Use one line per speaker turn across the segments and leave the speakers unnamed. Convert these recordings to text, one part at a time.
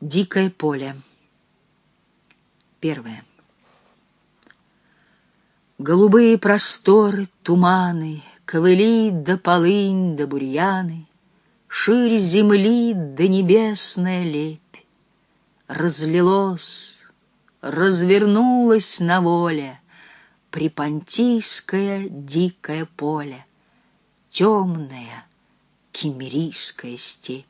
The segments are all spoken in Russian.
Дикое поле. Первое. Голубые просторы, туманы, Ковыли да полынь да бурьяны, Ширь земли да небесная лепь. Разлилось, развернулось на воле Припонтийское дикое поле, Темная кемерийская степь.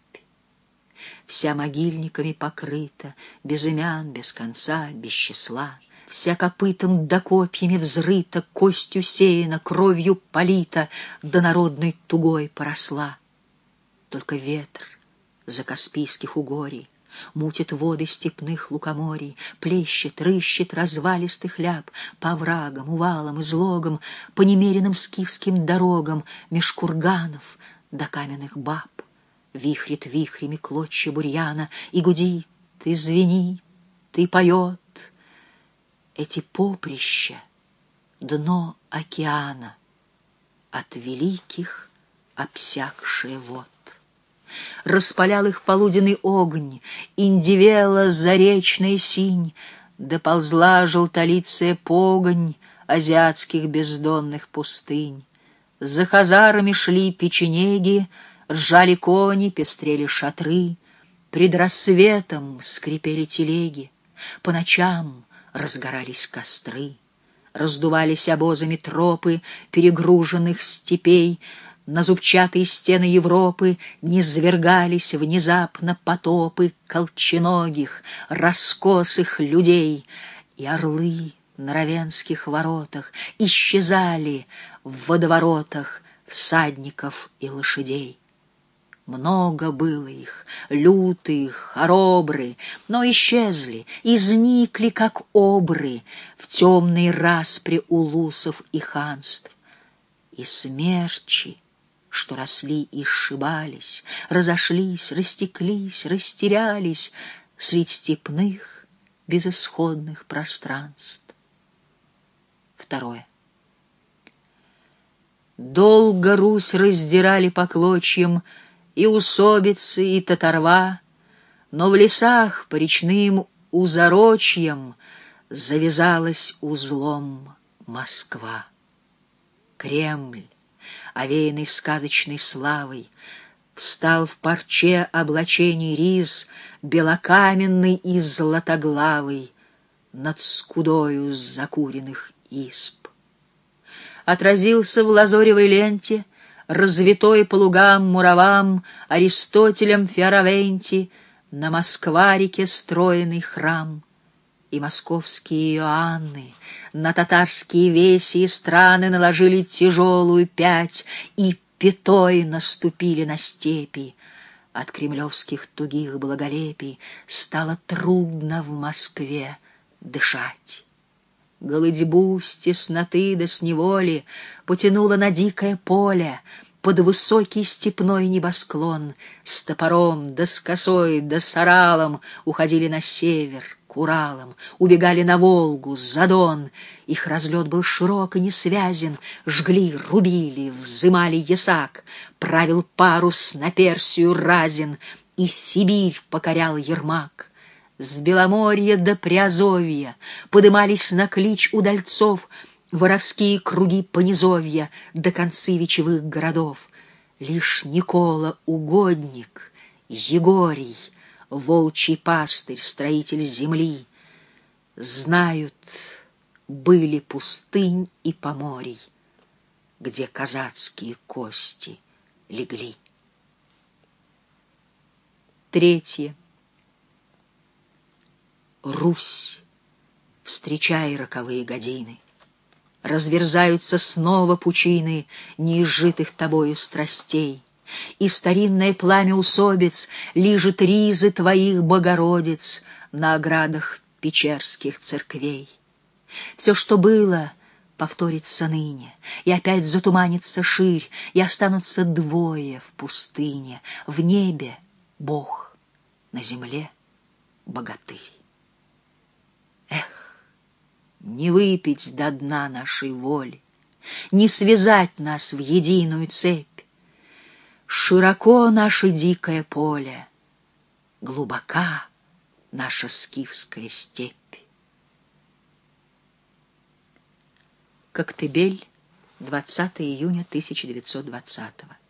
Вся могильниками покрыта, Без имен, без конца, без числа. Вся копытом да копьями взрыта, Костью сеяна, кровью полита, Да народной тугой поросла. Только ветер за Каспийских угорий Мутит воды степных лукоморий, Плещет, рыщет развалистый хляб По оврагам, увалам, излогам, По немеренным скифским дорогам Меж курганов до каменных баб. Вихрит вихрями клочья бурьяна И гудит, и звенит, и поет. Эти поприща — дно океана, От великих обсякшие вод. Распалял их полуденный огонь, Индивела заречная синь, Доползла желтолицая погонь Азиатских бездонных пустынь. За хазарами шли печенеги, Ржали кони, пестрели шатры, Пред рассветом скрипели телеги, По ночам разгорались костры, Раздувались обозами тропы Перегруженных степей, На зубчатые стены Европы Низвергались внезапно потопы Колченогих, раскосых людей, И орлы на равенских воротах Исчезали в водоворотах Всадников и лошадей. Много было их, лютых, хоробры, но исчезли, изникли, как обры, в темной распре улусов и ханств. И смерчи, что росли и сшибались, разошлись, растеклись, растерялись средь степных безысходных пространств. Второе. Долго Русь раздирали по клочьям и усобицы, и татарва, но в лесах по речным узорочьям завязалась узлом Москва. Кремль, овеянный сказочной славой, встал в парче облачений риз, белокаменный и златоглавый, над скудою закуренных исп. Отразился в лазоревой ленте — развитой по лугам, муравам, Аристотелем Фиоравенти, на Москва-реке стройный храм. И московские Иоанны на татарские веси и страны наложили тяжелую пять и пятой наступили на степи. От кремлевских тугих благолепий стало трудно в Москве дышать. Голодьбу с тесноты до с неволи потянуло на дикое поле, под высокий степной небосклон, с топором, да с косой, да с оралом уходили на север, к Уралам, убегали на Волгу, за Дон. Их разлет был широк и несвязен, жгли, рубили, взымали ясак, правил парус на Персию разин, и Сибирь покорял Ермак. С Беломорья до Приазовья подымались на клич удальцов воровские круги понизовья до концы вечевых городов. Лишь Никола Угодник, Егорий, волчий пастырь, строитель земли, знают, были пустынь и поморий, где казацкие кости легли. Третье. Русь, встречай роковые годины. Разверзаются снова пучины неизжитых тобою страстей, И старинное пламя усобиц лижет ризы твоих богородиц На оградах печерских церквей. Все, что было, повторится ныне, И опять затуманится ширь, И останутся двое в пустыне, В небе — Бог, на земле — богатырь не выпить до дна нашей воли, не связать нас в единую цепь. Широко наше дикое поле, глубока наша скифская степь. Коктебель, 20 июня 1920 года.